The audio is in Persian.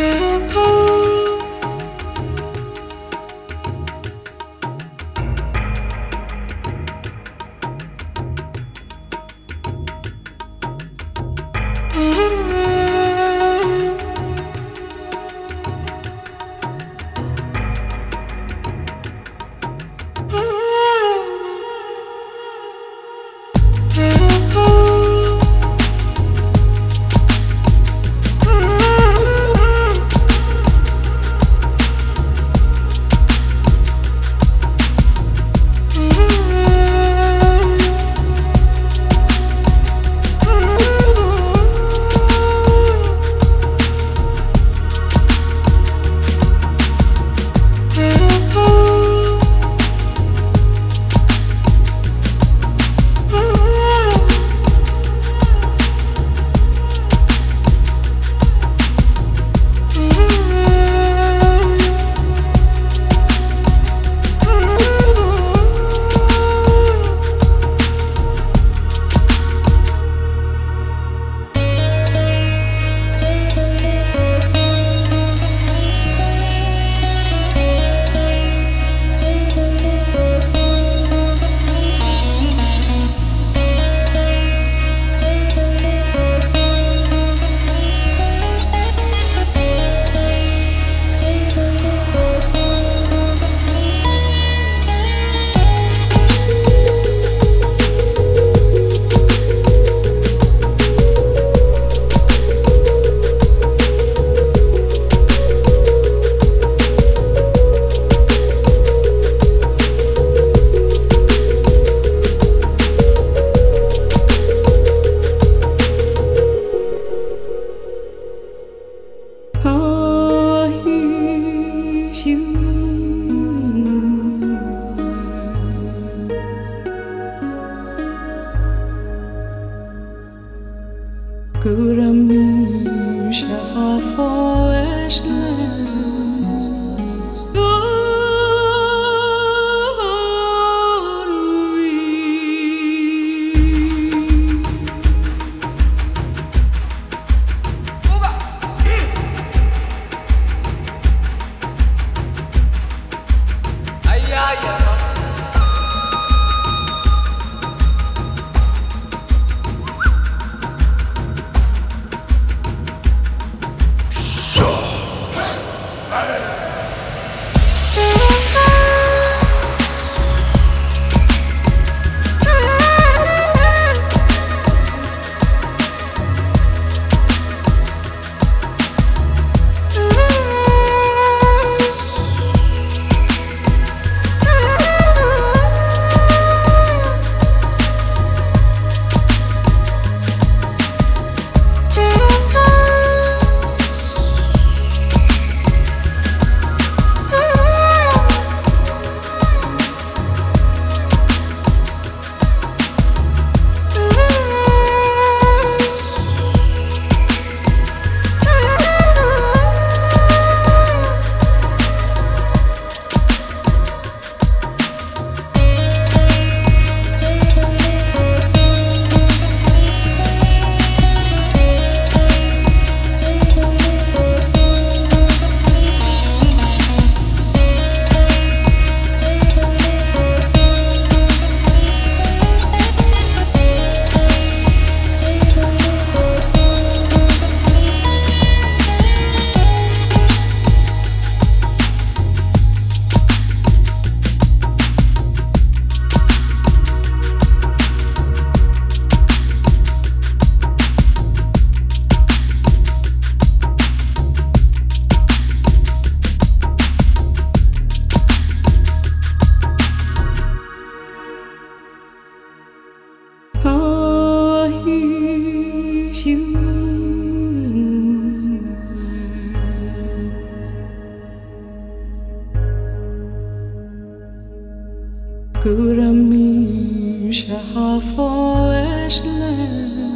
Thank you. Kuramni Hallelujah. کرم می شحفوش ل